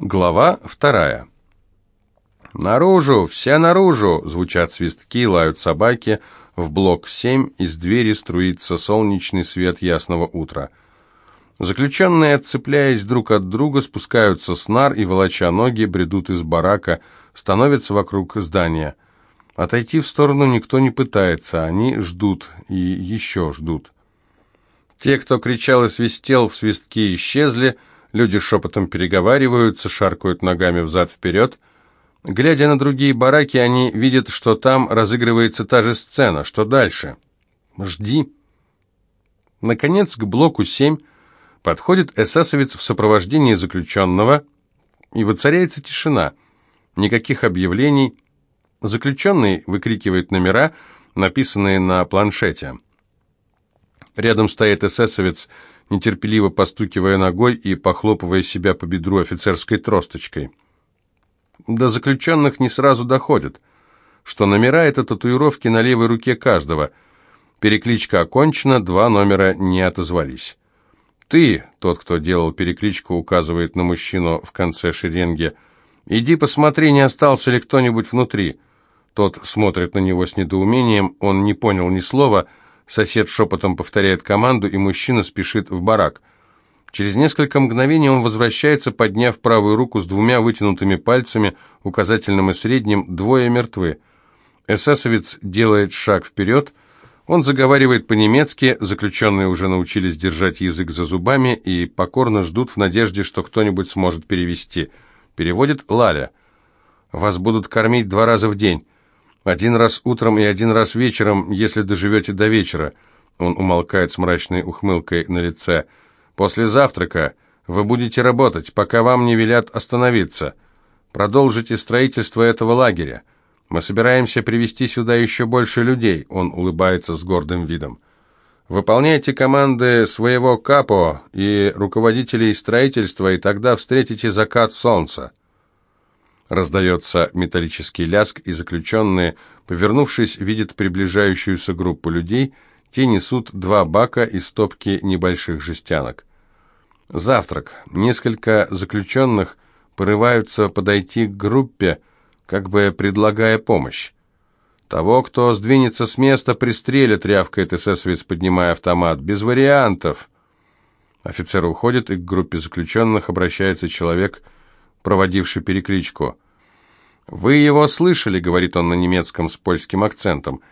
Глава вторая. «Наружу! Все наружу!» — звучат свистки, лают собаки. В блок 7 из двери струится солнечный свет ясного утра. Заключенные, отцепляясь друг от друга, спускаются с нар и, волоча ноги, бредут из барака, становятся вокруг здания. Отойти в сторону никто не пытается, они ждут и еще ждут. Те, кто кричал и свистел, в свистки исчезли — Люди шепотом переговариваются, шаркают ногами взад-вперед. Глядя на другие бараки, они видят, что там разыгрывается та же сцена. Что дальше? Жди. Наконец, к блоку 7 подходит эсэсовец в сопровождении заключенного, и воцаряется тишина. Никаких объявлений. Заключенный выкрикивает номера, написанные на планшете. Рядом стоит эсэсовец нетерпеливо постукивая ногой и похлопывая себя по бедру офицерской тросточкой. До заключенных не сразу доходит, что номера — это татуировки на левой руке каждого. Перекличка окончена, два номера не отозвались. «Ты, тот, кто делал перекличку, указывает на мужчину в конце шеренги, иди посмотри, не остался ли кто-нибудь внутри». Тот смотрит на него с недоумением, он не понял ни слова — Сосед шепотом повторяет команду, и мужчина спешит в барак. Через несколько мгновений он возвращается, подняв правую руку с двумя вытянутыми пальцами, указательным и средним, двое мертвы. Эсэсовец делает шаг вперед, он заговаривает по-немецки, заключенные уже научились держать язык за зубами и покорно ждут в надежде, что кто-нибудь сможет перевести. Переводит Лаля. «Вас будут кормить два раза в день». Один раз утром и один раз вечером, если доживете до вечера. Он умолкает с мрачной ухмылкой на лице. После завтрака вы будете работать, пока вам не велят остановиться. Продолжите строительство этого лагеря. Мы собираемся привести сюда еще больше людей. Он улыбается с гордым видом. Выполняйте команды своего капо и руководителей строительства, и тогда встретите закат солнца. Раздается металлический ляск, и заключенные, повернувшись, видят приближающуюся группу людей. Те несут два бака и стопки небольших жестянок. Завтрак. Несколько заключенных порываются подойти к группе, как бы предлагая помощь. «Того, кто сдвинется с места, пристрелят», — рявкает эсэсовец, поднимая автомат. «Без вариантов». Офицер уходит, и к группе заключенных обращается человек — проводивший перекличку. «Вы его слышали», — говорит он на немецком с польским акцентом.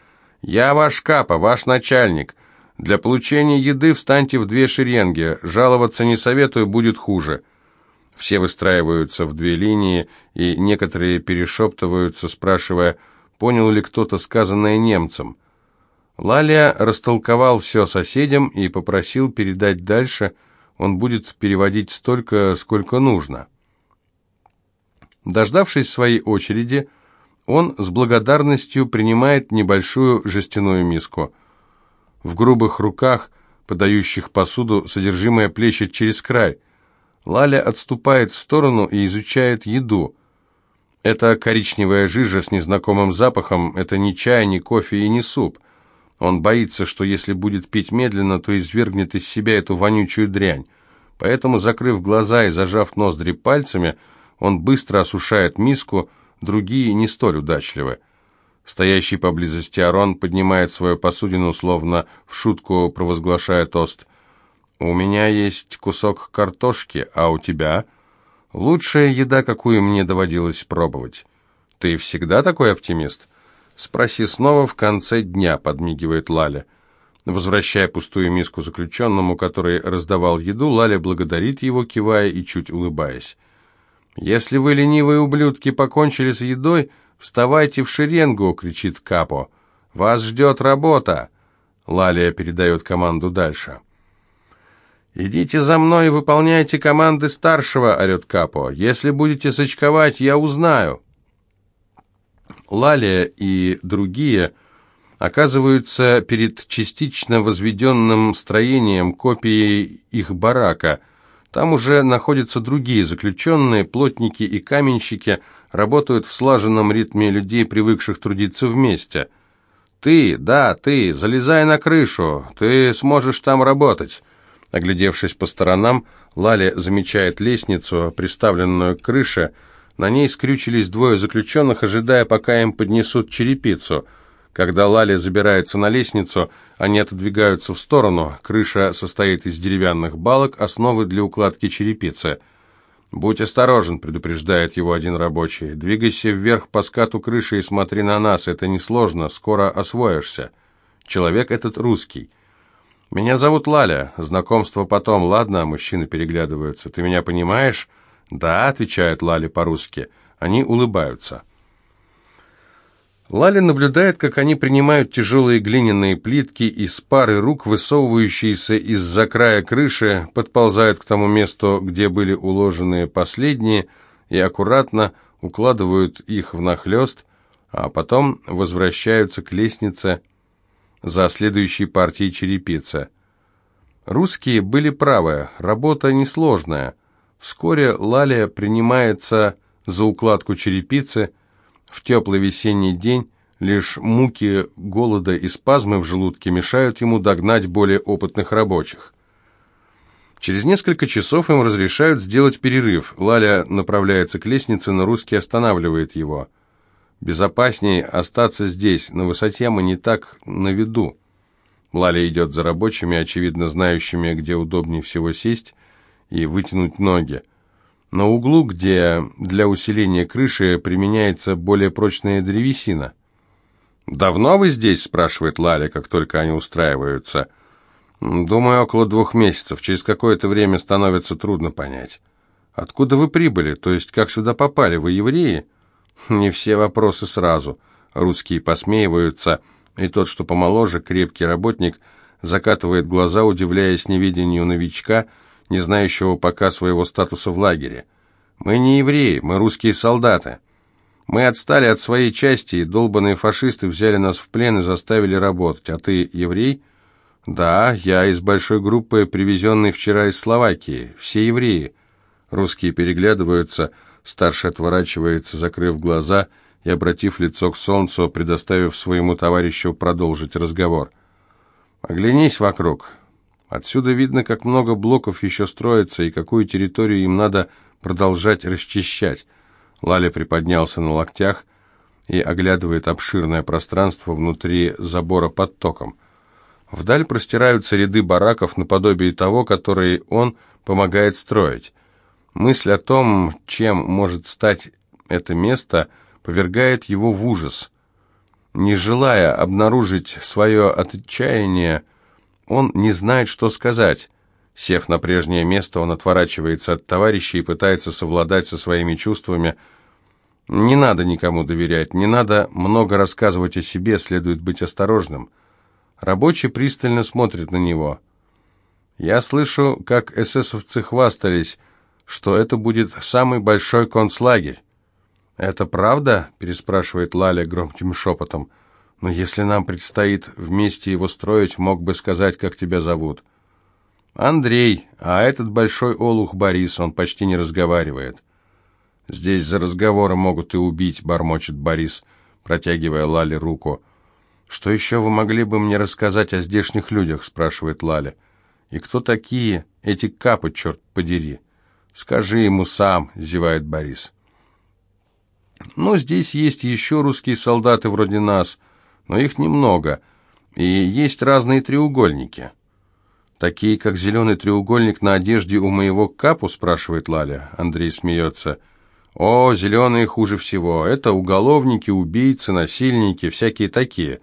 «Я ваш капа, ваш начальник. Для получения еды встаньте в две шеренги. Жаловаться не советую, будет хуже». Все выстраиваются в две линии, и некоторые перешептываются, спрашивая, понял ли кто-то сказанное немцам. Лаля растолковал все соседям и попросил передать дальше, он будет переводить столько, сколько нужно. Дождавшись своей очереди, он с благодарностью принимает небольшую жестяную миску. В грубых руках, подающих посуду, содержимое плещет через край. Лаля отступает в сторону и изучает еду. Это коричневая жижа с незнакомым запахом, это не чай, не кофе и не суп. Он боится, что если будет пить медленно, то извергнет из себя эту вонючую дрянь. Поэтому, закрыв глаза и зажав ноздри пальцами, он быстро осушает миску, другие не столь удачливы. Стоящий поблизости Арон поднимает свою посудину, словно в шутку провозглашая тост. «У меня есть кусок картошки, а у тебя?» «Лучшая еда, какую мне доводилось пробовать». «Ты всегда такой оптимист?» «Спроси снова в конце дня», — подмигивает Лаля. Возвращая пустую миску заключенному, который раздавал еду, Лаля благодарит его, кивая и чуть улыбаясь. «Если вы, ленивые ублюдки, покончили с едой, вставайте в шеренгу!» — кричит Капо. «Вас ждет работа!» Лалия передает команду дальше. «Идите за мной и выполняйте команды старшего!» — орет Капо. «Если будете сочковать, я узнаю!» Лалия и другие оказываются перед частично возведенным строением копией их барака — там уже находятся другие заключенные, плотники и каменщики, работают в слаженном ритме людей, привыкших трудиться вместе. «Ты, да, ты, залезай на крышу, ты сможешь там работать». Оглядевшись по сторонам, Лали замечает лестницу, приставленную к крыше. На ней скрючились двое заключенных, ожидая, пока им поднесут черепицу. Когда Лали забирается на лестницу, они отодвигаются в сторону. Крыша состоит из деревянных балок, основы для укладки черепицы – «Будь осторожен», — предупреждает его один рабочий. «Двигайся вверх по скату крыши и смотри на нас. Это несложно, скоро освоишься». Человек этот русский. «Меня зовут Лаля. Знакомство потом, ладно?» Мужчины переглядываются. «Ты меня понимаешь?» «Да», — отвечает Лаля по-русски. Они улыбаются. Лали наблюдает, как они принимают тяжелые глиняные плитки из пары рук, высовывающиеся из-за края крыши, подползают к тому месту, где были уложены последние, и аккуратно укладывают их внахлёст, а потом возвращаются к лестнице за следующей партией черепицы. Русские были правы, работа несложная. Вскоре Лалия принимается за укладку черепицы, в теплый весенний день лишь муки голода и спазмы в желудке мешают ему догнать более опытных рабочих. Через несколько часов им разрешают сделать перерыв. Лаля направляется к лестнице, но русский останавливает его. «Безопаснее остаться здесь, на высоте мы не так на виду». Лаля идет за рабочими, очевидно знающими, где удобнее всего сесть и вытянуть ноги. На углу, где для усиления крыши применяется более прочная древесина. «Давно вы здесь?» – спрашивает Лаля, как только они устраиваются. «Думаю, около двух месяцев. Через какое-то время становится трудно понять». «Откуда вы прибыли? То есть, как сюда попали? Вы евреи?» «Не все вопросы сразу». Русские посмеиваются, и тот, что помоложе, крепкий работник, закатывает глаза, удивляясь невидению новичка – не знающего пока своего статуса в лагере. Мы не евреи, мы русские солдаты. Мы отстали от своей части, и долбанные фашисты взяли нас в плен и заставили работать. А ты еврей? Да, я из большой группы, привезенной вчера из Словакии. Все евреи. Русские переглядываются, старший отворачивается, закрыв глаза и обратив лицо к солнцу, предоставив своему товарищу продолжить разговор. «Оглянись вокруг. Отсюда видно, как много блоков еще строится и какую территорию им надо продолжать расчищать. Лаля приподнялся на локтях и оглядывает обширное пространство внутри забора под током. Вдаль простираются ряды бараков наподобие того, который он помогает строить. Мысль о том, чем может стать это место, повергает его в ужас. Не желая обнаружить свое отчаяние, он не знает, что сказать. Сев на прежнее место, он отворачивается от товарища и пытается совладать со своими чувствами. Не надо никому доверять, не надо много рассказывать о себе, следует быть осторожным. Рабочий пристально смотрит на него. Я слышу, как эсэсовцы хвастались, что это будет самый большой концлагерь. «Это правда?» – переспрашивает Лаля громким шепотом. Но если нам предстоит вместе его строить, мог бы сказать, как тебя зовут. Андрей, а этот большой олух Борис, он почти не разговаривает. Здесь за разговором могут и убить, бормочет Борис, протягивая Лале руку. Что еще вы могли бы мне рассказать о здешних людях, спрашивает Лаля. И кто такие эти капы, черт подери? Скажи ему сам, зевает Борис. Но здесь есть еще русские солдаты вроде нас, но их немного, и есть разные треугольники. «Такие, как зеленый треугольник на одежде у моего капу?» – спрашивает Лаля. Андрей смеется. «О, зеленые хуже всего. Это уголовники, убийцы, насильники, всякие такие.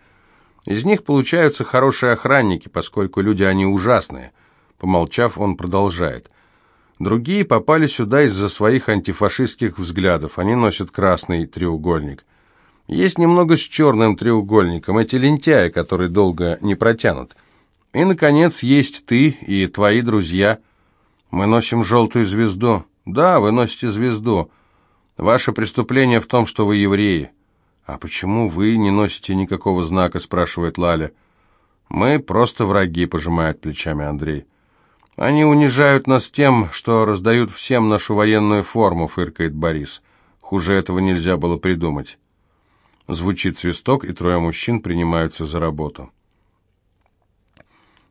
Из них получаются хорошие охранники, поскольку люди они ужасные». Помолчав, он продолжает. Другие попали сюда из-за своих антифашистских взглядов. Они носят красный треугольник. Есть немного с черным треугольником, эти лентяи, которые долго не протянут. И, наконец, есть ты и твои друзья. Мы носим желтую звезду. Да, вы носите звезду. Ваше преступление в том, что вы евреи. А почему вы не носите никакого знака, спрашивает Лаля. Мы просто враги, пожимает плечами Андрей. Они унижают нас тем, что раздают всем нашу военную форму, фыркает Борис. Хуже этого нельзя было придумать. Звучит свисток, и трое мужчин принимаются за работу.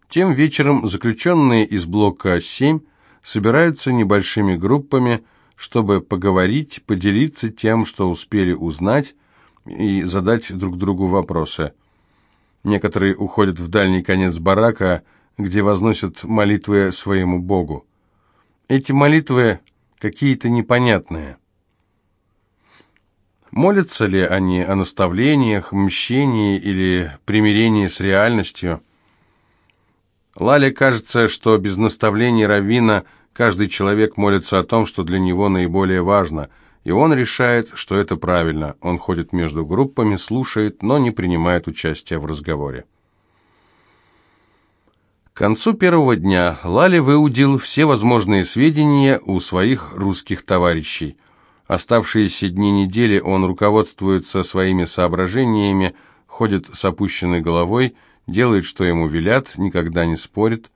Тем вечером заключенные из блока 7 собираются небольшими группами, чтобы поговорить, поделиться тем, что успели узнать, и задать друг другу вопросы. Некоторые уходят в дальний конец барака, где возносят молитвы своему Богу. Эти молитвы какие-то непонятные. Молятся ли они о наставлениях, мщении или примирении с реальностью? Лале кажется, что без наставлений Равина каждый человек молится о том, что для него наиболее важно, и он решает, что это правильно. Он ходит между группами, слушает, но не принимает участия в разговоре. К концу первого дня Лали выудил все возможные сведения у своих русских товарищей. Оставшиеся дни недели он руководствуется своими соображениями, ходит с опущенной головой, делает, что ему велят, никогда не спорит.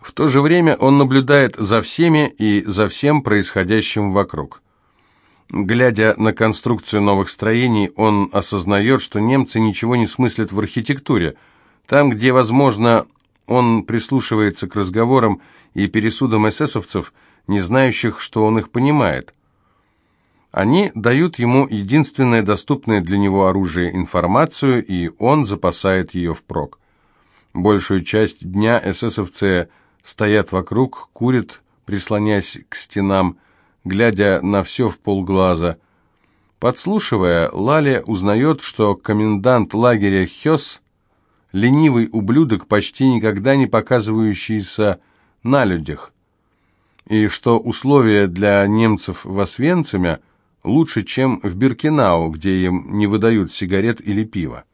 В то же время он наблюдает за всеми и за всем происходящим вокруг. Глядя на конструкцию новых строений, он осознает, что немцы ничего не смыслят в архитектуре. Там, где, возможно, он прислушивается к разговорам и пересудам эсэсовцев, не знающих, что он их понимает. Они дают ему единственное доступное для него оружие информацию, и он запасает ее впрок. Большую часть дня эсэсовцы стоят вокруг, курят, прислонясь к стенам, глядя на все в полглаза. Подслушивая, Лаля узнает, что комендант лагеря Хёс ленивый ублюдок, почти никогда не показывающийся на людях, и что условия для немцев в Освенциме лучше, чем в Биркинау, где им не выдают сигарет или пива.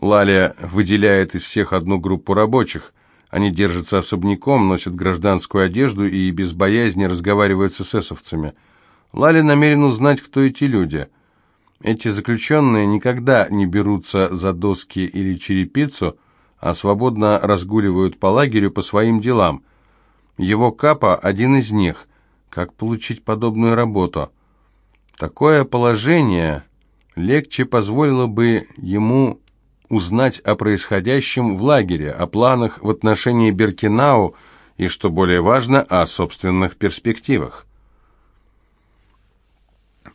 Лаля выделяет из всех одну группу рабочих. Они держатся особняком, носят гражданскую одежду и без боязни разговаривают с эсэсовцами. Лаля намерен узнать, кто эти люди – эти заключенные никогда не берутся за доски или черепицу, а свободно разгуливают по лагерю по своим делам. Его капа – один из них. Как получить подобную работу? Такое положение легче позволило бы ему узнать о происходящем в лагере, о планах в отношении Беркинау и, что более важно, о собственных перспективах.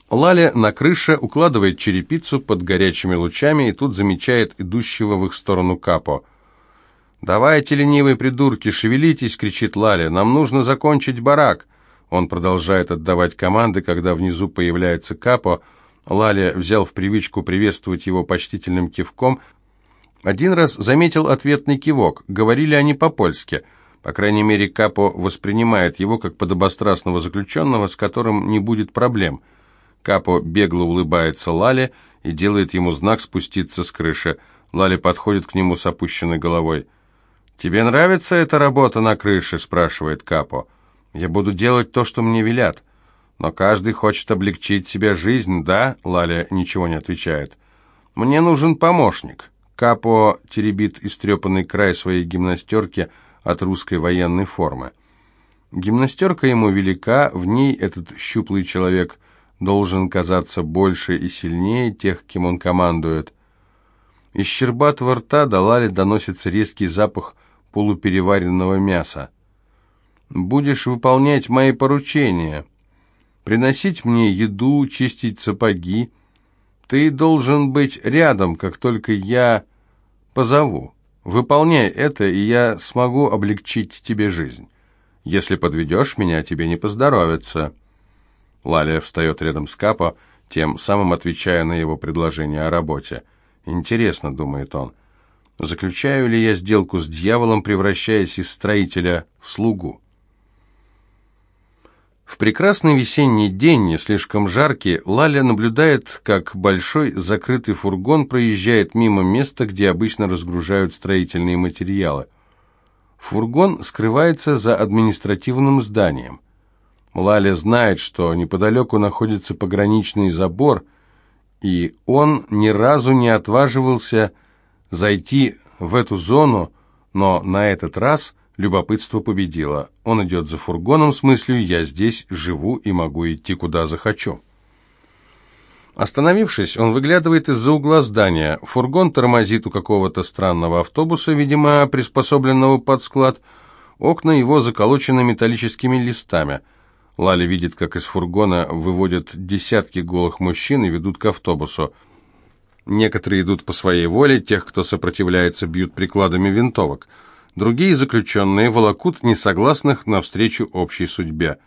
Лаля на крыше укладывает черепицу под горячими лучами и тут замечает идущего в их сторону Капо. «Давайте, ленивые придурки, шевелитесь!» — кричит Лаля. «Нам нужно закончить барак!» Он продолжает отдавать команды, когда внизу появляется Капо. Лаля взял в привычку приветствовать его почтительным кивком. Один раз заметил ответный кивок. Говорили они по-польски. По крайней мере, Капо воспринимает его как подобострастного заключенного, с которым не будет проблем — Капо бегло улыбается Лале и делает ему знак спуститься с крыши. Лали подходит к нему с опущенной головой. «Тебе нравится эта работа на крыше?» – спрашивает Капо. «Я буду делать то, что мне велят». «Но каждый хочет облегчить себе жизнь, да?» – Лаля ничего не отвечает. «Мне нужен помощник». Капо теребит истрепанный край своей гимнастерки от русской военной формы. Гимнастерка ему велика, в ней этот щуплый человек должен казаться больше и сильнее тех, кем он командует. Из щербатого рта до Лали доносится резкий запах полупереваренного мяса. «Будешь выполнять мои поручения, приносить мне еду, чистить сапоги. Ты должен быть рядом, как только я позову. Выполняй это, и я смогу облегчить тебе жизнь. Если подведешь меня, тебе не поздоровится». Лалия встает рядом с Капо, тем самым отвечая на его предложение о работе. «Интересно», — думает он, — «заключаю ли я сделку с дьяволом, превращаясь из строителя в слугу?» В прекрасный весенний день, не слишком жаркий, Лаля наблюдает, как большой закрытый фургон проезжает мимо места, где обычно разгружают строительные материалы. Фургон скрывается за административным зданием. Лаля знает, что неподалеку находится пограничный забор, и он ни разу не отваживался зайти в эту зону, но на этот раз любопытство победило. Он идет за фургоном с мыслью «я здесь живу и могу идти куда захочу». Остановившись, он выглядывает из-за угла здания. Фургон тормозит у какого-то странного автобуса, видимо, приспособленного под склад – Окна его заколочены металлическими листами. Лаля видит, как из фургона выводят десятки голых мужчин и ведут к автобусу. Некоторые идут по своей воле, тех, кто сопротивляется, бьют прикладами винтовок. Другие заключенные волокут несогласных навстречу общей судьбе.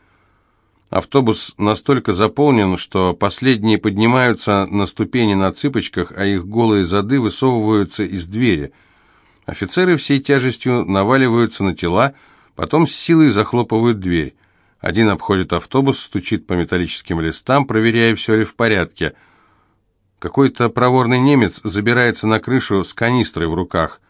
Автобус настолько заполнен, что последние поднимаются на ступени на цыпочках, а их голые зады высовываются из двери. Офицеры всей тяжестью наваливаются на тела, потом с силой захлопывают дверь. Один обходит автобус, стучит по металлическим листам, проверяя, все ли в порядке – какой-то проворный немец забирается на крышу с канистрой в руках.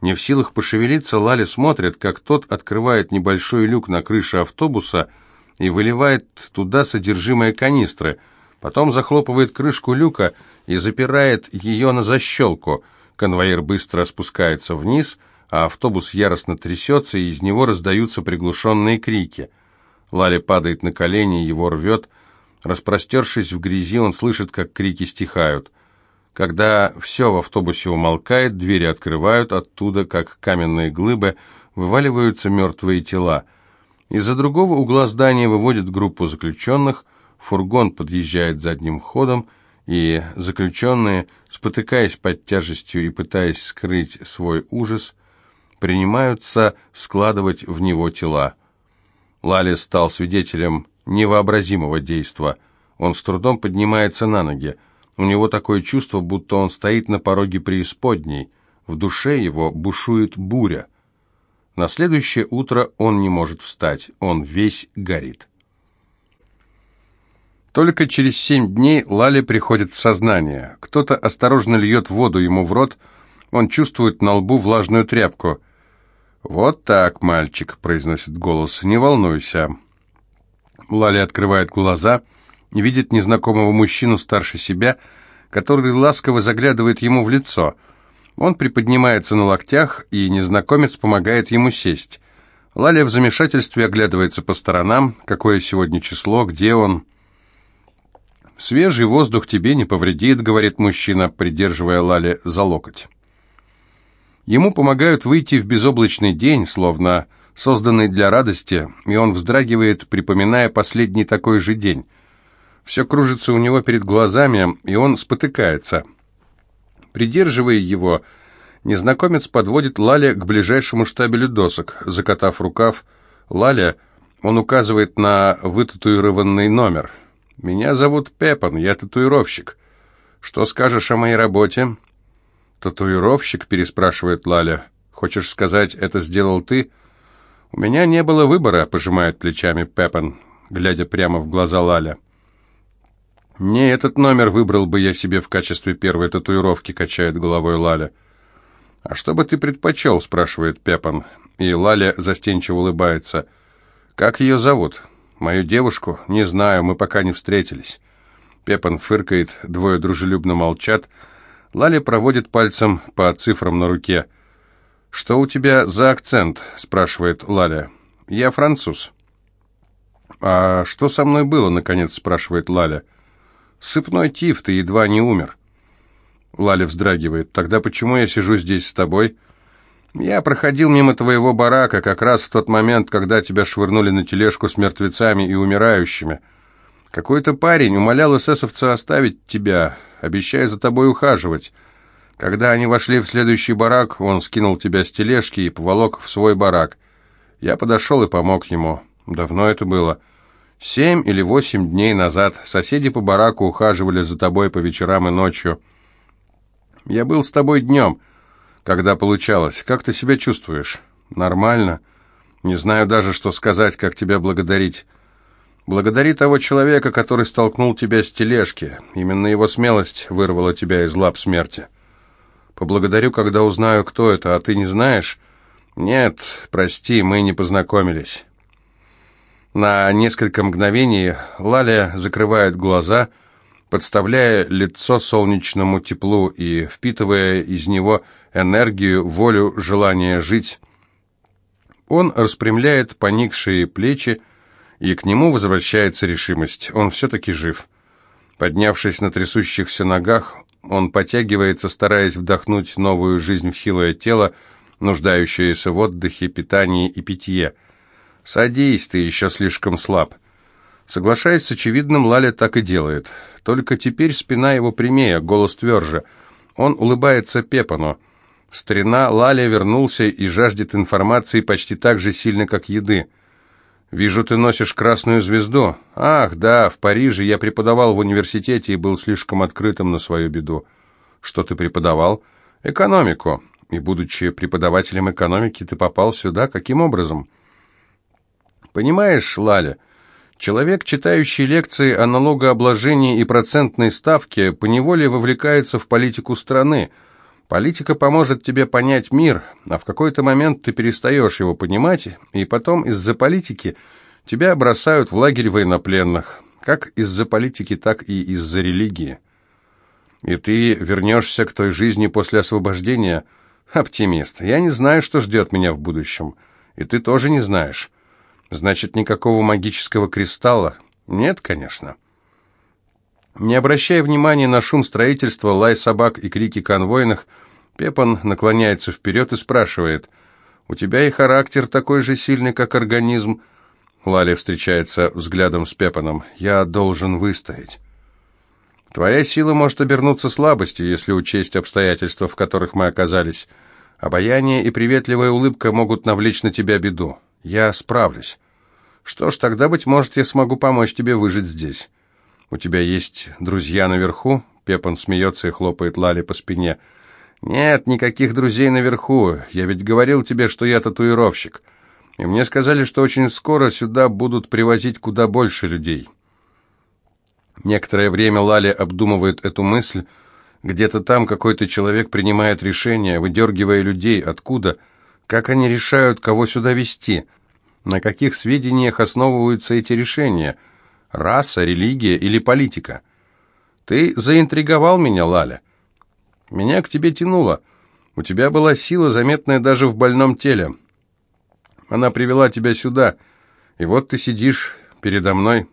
Не в силах пошевелиться, Лали смотрит, как тот открывает небольшой люк на крыше автобуса и выливает туда содержимое канистры. Потом захлопывает крышку люка и запирает ее на защелку. Конвоир быстро спускается вниз, а автобус яростно трясется, и из него раздаются приглушенные крики. Лали падает на колени, его рвет, Распростершись в грязи, он слышит, как крики стихают. Когда все в автобусе умолкает, двери открывают, оттуда, как каменные глыбы, вываливаются мертвые тела. Из-за другого угла здания выводят группу заключенных, фургон подъезжает задним ходом, и заключенные, спотыкаясь под тяжестью и пытаясь скрыть свой ужас, принимаются складывать в него тела. Лали стал свидетелем невообразимого действа. Он с трудом поднимается на ноги. У него такое чувство, будто он стоит на пороге преисподней. В душе его бушует буря. На следующее утро он не может встать, он весь горит. Только через семь дней Лали приходит в сознание. Кто-то осторожно льет воду ему в рот, он чувствует на лбу влажную тряпку. «Вот так, мальчик», — произносит голос, — «не волнуйся, Лали открывает глаза видит незнакомого мужчину старше себя, который ласково заглядывает ему в лицо. Он приподнимается на локтях, и незнакомец помогает ему сесть. Лаля в замешательстве оглядывается по сторонам, какое сегодня число, где он. «Свежий воздух тебе не повредит», — говорит мужчина, придерживая Лали за локоть. Ему помогают выйти в безоблачный день, словно созданный для радости, и он вздрагивает, припоминая последний такой же день. Все кружится у него перед глазами, и он спотыкается. Придерживая его, незнакомец подводит Лаля к ближайшему штабелю досок. Закатав рукав, Лаля, он указывает на вытатуированный номер. «Меня зовут Пепан, я татуировщик. Что скажешь о моей работе?» «Татуировщик?» – переспрашивает Лаля. «Хочешь сказать, это сделал ты?» «У меня не было выбора», — пожимает плечами Пеппен, глядя прямо в глаза Лаля. «Не этот номер выбрал бы я себе в качестве первой татуировки», — качает головой Лаля. «А что бы ты предпочел?» — спрашивает Пеппен, и Лаля застенчиво улыбается. «Как ее зовут?» «Мою девушку? Не знаю, мы пока не встретились». Пеппен фыркает, двое дружелюбно молчат. Лаля проводит пальцем по цифрам на руке — «Что у тебя за акцент?» – спрашивает Лаля. «Я француз». «А что со мной было?» – наконец спрашивает Лаля. «Сыпной тиф, ты едва не умер». Лаля вздрагивает. «Тогда почему я сижу здесь с тобой?» «Я проходил мимо твоего барака как раз в тот момент, когда тебя швырнули на тележку с мертвецами и умирающими. Какой-то парень умолял эсэсовца оставить тебя, обещая за тобой ухаживать». Когда они вошли в следующий барак, он скинул тебя с тележки и поволок в свой барак. Я подошел и помог ему. Давно это было. Семь или восемь дней назад соседи по бараку ухаживали за тобой по вечерам и ночью. Я был с тобой днем, когда получалось. Как ты себя чувствуешь? Нормально. Не знаю даже, что сказать, как тебя благодарить. Благодари того человека, который столкнул тебя с тележки. Именно его смелость вырвала тебя из лап смерти. Поблагодарю, когда узнаю, кто это, а ты не знаешь? Нет, прости, мы не познакомились. На несколько мгновений Лаля закрывает глаза, подставляя лицо солнечному теплу и впитывая из него энергию, волю, желание жить. Он распрямляет поникшие плечи, и к нему возвращается решимость. Он все-таки жив. Поднявшись на трясущихся ногах, он потягивается, стараясь вдохнуть новую жизнь в хилое тело, нуждающаяся в отдыхе, питании и питье. «Садись, ты еще слишком слаб». Соглашаясь с очевидным, Лаля так и делает. Только теперь спина его прямее, голос тверже. Он улыбается Пепану. Старина Лаля вернулся и жаждет информации почти так же сильно, как еды. «Вижу, ты носишь красную звезду». «Ах, да, в Париже я преподавал в университете и был слишком открытым на свою беду». «Что ты преподавал?» «Экономику. И, будучи преподавателем экономики, ты попал сюда каким образом?» «Понимаешь, Лаля, человек, читающий лекции о налогообложении и процентной ставке, поневоле вовлекается в политику страны». Политика поможет тебе понять мир, а в какой-то момент ты перестаешь его понимать, и потом из-за политики тебя бросают в лагерь военнопленных, как из-за политики, так и из-за религии. И ты вернешься к той жизни после освобождения? Оптимист. Я не знаю, что ждет меня в будущем. И ты тоже не знаешь. Значит, никакого магического кристалла? Нет, конечно. Не обращая внимания на шум строительства, лай собак и крики конвойных, Пепан наклоняется вперед и спрашивает, «У тебя и характер такой же сильный, как организм?» Лали встречается взглядом с Пепаном. «Я должен выстоять». «Твоя сила может обернуться слабостью, если учесть обстоятельства, в которых мы оказались. Обаяние и приветливая улыбка могут навлечь на тебя беду. Я справлюсь. Что ж, тогда, быть может, я смогу помочь тебе выжить здесь». «У тебя есть друзья наверху?» Пепан смеется и хлопает Лали по спине. «Нет, никаких друзей наверху. Я ведь говорил тебе, что я татуировщик. И мне сказали, что очень скоро сюда будут привозить куда больше людей». Некоторое время Лали обдумывает эту мысль. Где-то там какой-то человек принимает решение, выдергивая людей. Откуда? Как они решают, кого сюда везти? На каких сведениях основываются эти решения – Раса, религия или политика? Ты заинтриговал меня, Лаля. Меня к тебе тянуло. У тебя была сила, заметная даже в больном теле. Она привела тебя сюда, и вот ты сидишь передо мной.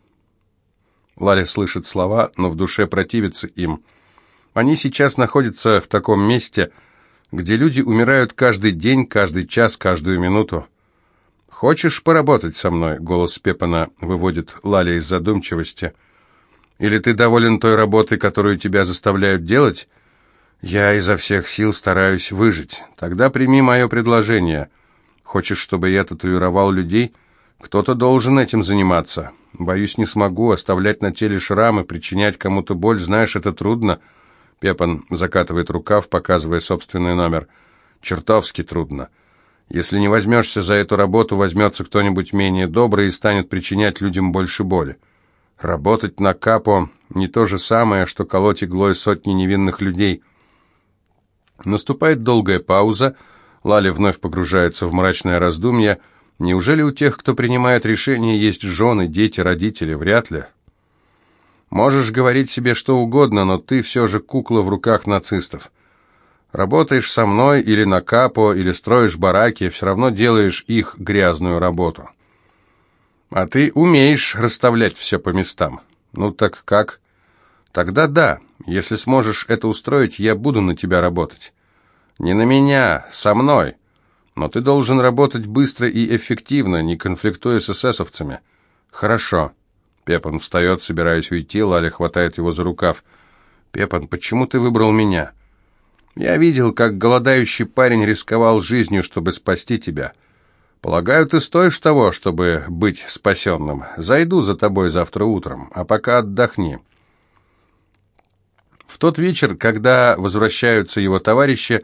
Лаля слышит слова, но в душе противится им. Они сейчас находятся в таком месте, где люди умирают каждый день, каждый час, каждую минуту. «Хочешь поработать со мной?» — голос Пепана выводит Лаля из задумчивости. «Или ты доволен той работой, которую тебя заставляют делать?» «Я изо всех сил стараюсь выжить. Тогда прими мое предложение. Хочешь, чтобы я татуировал людей? Кто-то должен этим заниматься. Боюсь, не смогу оставлять на теле шрамы, причинять кому-то боль. Знаешь, это трудно». Пепан закатывает рукав, показывая собственный номер. «Чертовски трудно». Если не возьмешься за эту работу, возьмется кто-нибудь менее добрый и станет причинять людям больше боли. Работать на капо не то же самое, что колоть иглой сотни невинных людей. Наступает долгая пауза, Лали вновь погружается в мрачное раздумье. Неужели у тех, кто принимает решения, есть жены, дети, родители? Вряд ли. Можешь говорить себе что угодно, но ты все же кукла в руках нацистов. Работаешь со мной или на капо, или строишь бараки, все равно делаешь их грязную работу. А ты умеешь расставлять все по местам. Ну так как? Тогда да, если сможешь это устроить, я буду на тебя работать. Не на меня, со мной. Но ты должен работать быстро и эффективно, не конфликтуя с эсэсовцами. Хорошо. Пепан встает, собираясь уйти, Лаля хватает его за рукав. Пепан, почему ты выбрал меня? Я видел, как голодающий парень рисковал жизнью, чтобы спасти тебя. Полагаю, ты стоишь того, чтобы быть спасенным. Зайду за тобой завтра утром, а пока отдохни». В тот вечер, когда возвращаются его товарищи,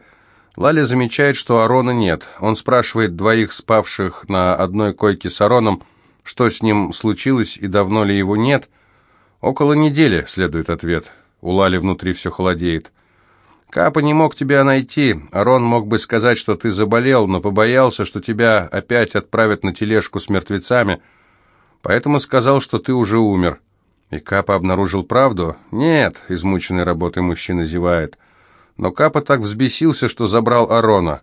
Лаля замечает, что Арона нет. Он спрашивает двоих спавших на одной койке с Ароном, что с ним случилось и давно ли его нет. «Около недели», — следует ответ. У Лали внутри все холодеет. Капа не мог тебя найти. Арон мог бы сказать, что ты заболел, но побоялся, что тебя опять отправят на тележку с мертвецами, поэтому сказал, что ты уже умер. И Капа обнаружил правду? Нет, измученный работой мужчина зевает. Но Капа так взбесился, что забрал Арона.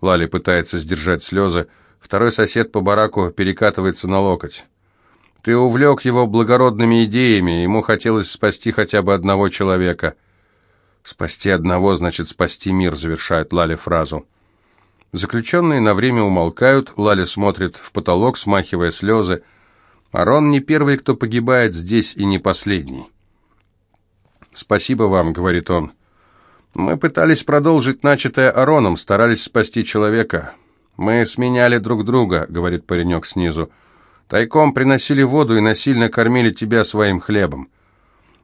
Лали пытается сдержать слезы. Второй сосед по бараку перекатывается на локоть. Ты увлек его благородными идеями, ему хотелось спасти хотя бы одного человека. «Спасти одного, значит спасти мир», — завершает Лали фразу. Заключенные на время умолкают, Лаля смотрит в потолок, смахивая слезы. Арон не первый, кто погибает здесь, и не последний. «Спасибо вам», — говорит он. «Мы пытались продолжить начатое Ароном, старались спасти человека. Мы сменяли друг друга», — говорит паренек снизу. «Тайком приносили воду и насильно кормили тебя своим хлебом».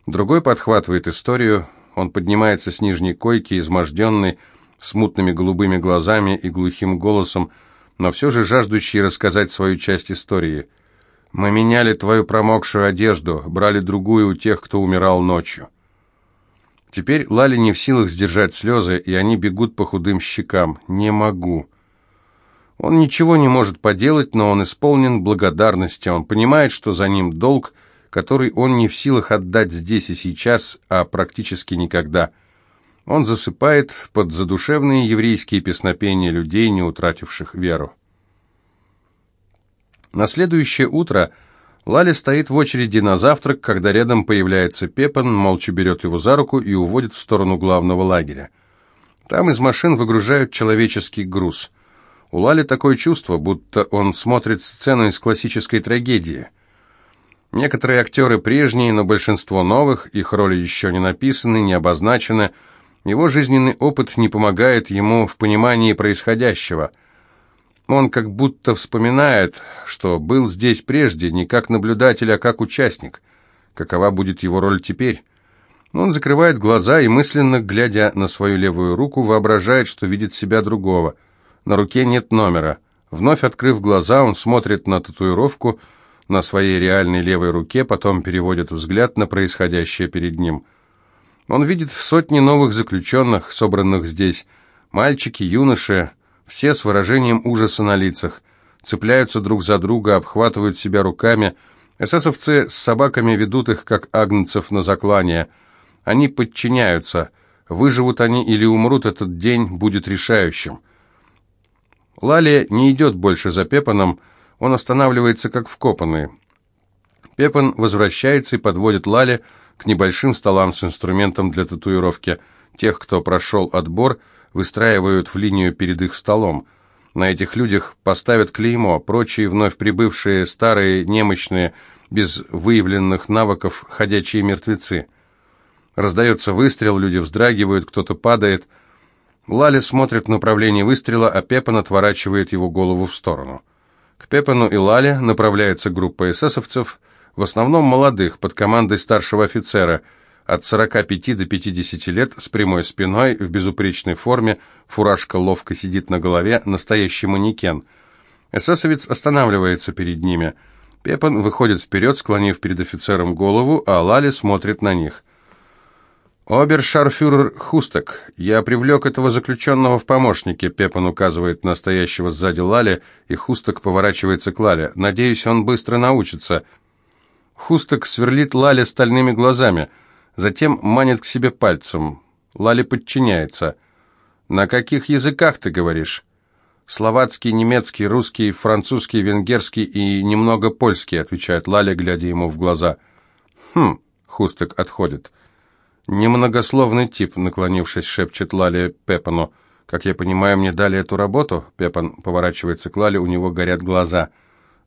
Другой подхватывает историю. Он поднимается с нижней койки, изможденный, с мутными голубыми глазами и глухим голосом, но все же жаждущий рассказать свою часть истории. «Мы меняли твою промокшую одежду, брали другую у тех, кто умирал ночью». Теперь Лали не в силах сдержать слезы, и они бегут по худым щекам. «Не могу». Он ничего не может поделать, но он исполнен благодарности. Он понимает, что за ним долг, который он не в силах отдать здесь и сейчас, а практически никогда – он засыпает под задушевные еврейские песнопения людей, не утративших веру. На следующее утро Лали стоит в очереди на завтрак, когда рядом появляется Пепан, молча берет его за руку и уводит в сторону главного лагеря. Там из машин выгружают человеческий груз. У Лали такое чувство, будто он смотрит сцену из классической трагедии. Некоторые актеры прежние, но большинство новых, их роли еще не написаны, не обозначены – его жизненный опыт не помогает ему в понимании происходящего. Он как будто вспоминает, что был здесь прежде не как наблюдатель, а как участник. Какова будет его роль теперь? Он закрывает глаза и, мысленно глядя на свою левую руку, воображает, что видит себя другого. На руке нет номера. Вновь открыв глаза, он смотрит на татуировку на своей реальной левой руке, потом переводит взгляд на происходящее перед ним – он видит сотни новых заключенных, собранных здесь. Мальчики, юноши, все с выражением ужаса на лицах. Цепляются друг за друга, обхватывают себя руками. Эсэсовцы с собаками ведут их, как агнцев на заклание. Они подчиняются. Выживут они или умрут, этот день будет решающим. Лали не идет больше за Пепаном, он останавливается как вкопанный. Пепан возвращается и подводит Лали, к небольшим столам с инструментом для татуировки. Тех, кто прошел отбор, выстраивают в линию перед их столом. На этих людях поставят клеймо, прочие вновь прибывшие, старые, немощные, без выявленных навыков, ходячие мертвецы. Раздается выстрел, люди вздрагивают, кто-то падает. Лали смотрит в направлении выстрела, а Пепан отворачивает его голову в сторону. К Пепану и Лале направляется группа эсэсовцев – в основном молодых, под командой старшего офицера, от 45 до 50 лет, с прямой спиной, в безупречной форме, фуражка ловко сидит на голове, настоящий манекен. Эсэсовец останавливается перед ними. Пепан выходит вперед, склонив перед офицером голову, а Лали смотрит на них. «Обершарфюрер Хустек, я привлек этого заключенного в помощники», Пепан указывает на стоящего сзади Лали, и Хустек поворачивается к Лале. «Надеюсь, он быстро научится». Хусток сверлит Лали стальными глазами, затем манит к себе пальцем. Лали подчиняется. «На каких языках ты говоришь?» «Словацкий, немецкий, русский, французский, венгерский и немного польский», отвечает Лали, глядя ему в глаза. «Хм», — Хусток отходит. «Немногословный тип», — наклонившись, шепчет Лали Пепану. «Как я понимаю, мне дали эту работу?» Пепан поворачивается к Лали, у него горят глаза.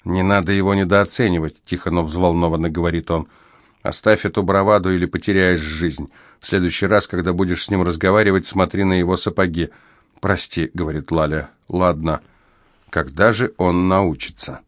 «Не надо его недооценивать», — тихо, но взволнованно говорит он. «Оставь эту браваду или потеряешь жизнь. В следующий раз, когда будешь с ним разговаривать, смотри на его сапоги». «Прости», — говорит Лаля. «Ладно. Когда же он научится?»